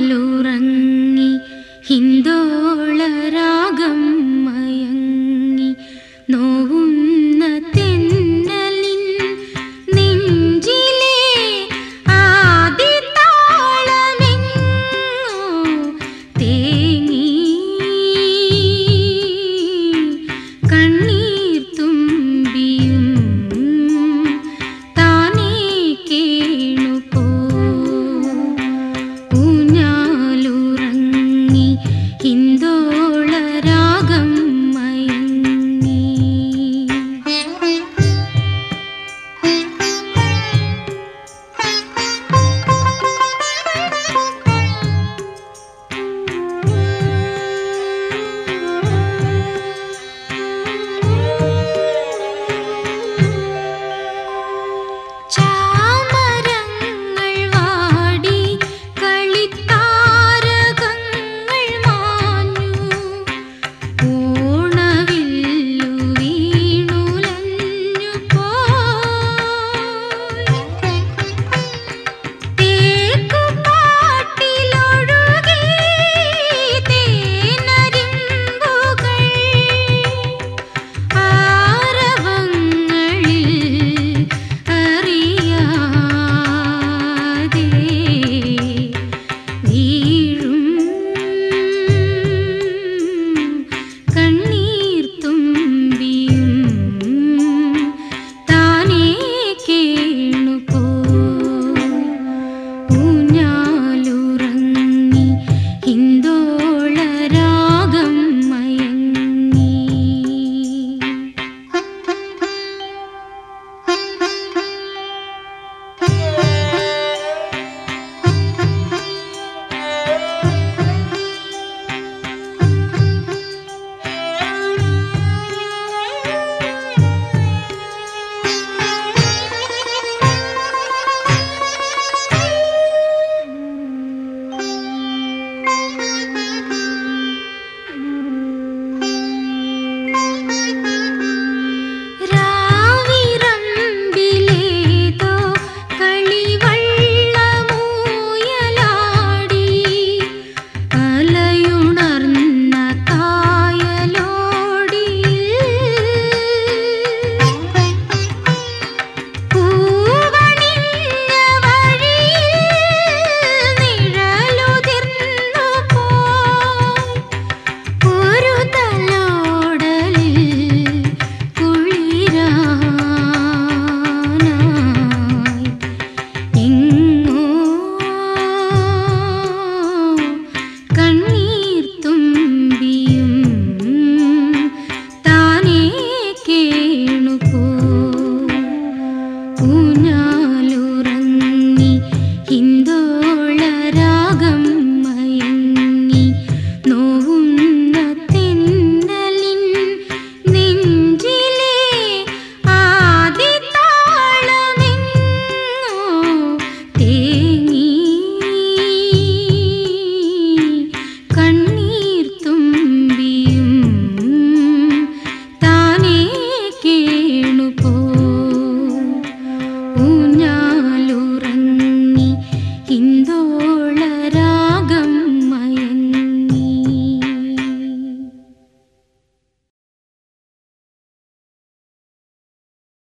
ഊഞ്ഞാലുറങ്ങി ഹിന്ദോളരാഗം മയങ്ങി നോവുന്ന തെന്നലിൻ നെഞ്ചിലെ ആദിത്താളമെങ്ങോ തേങ്ങി കണ്ണി Ragım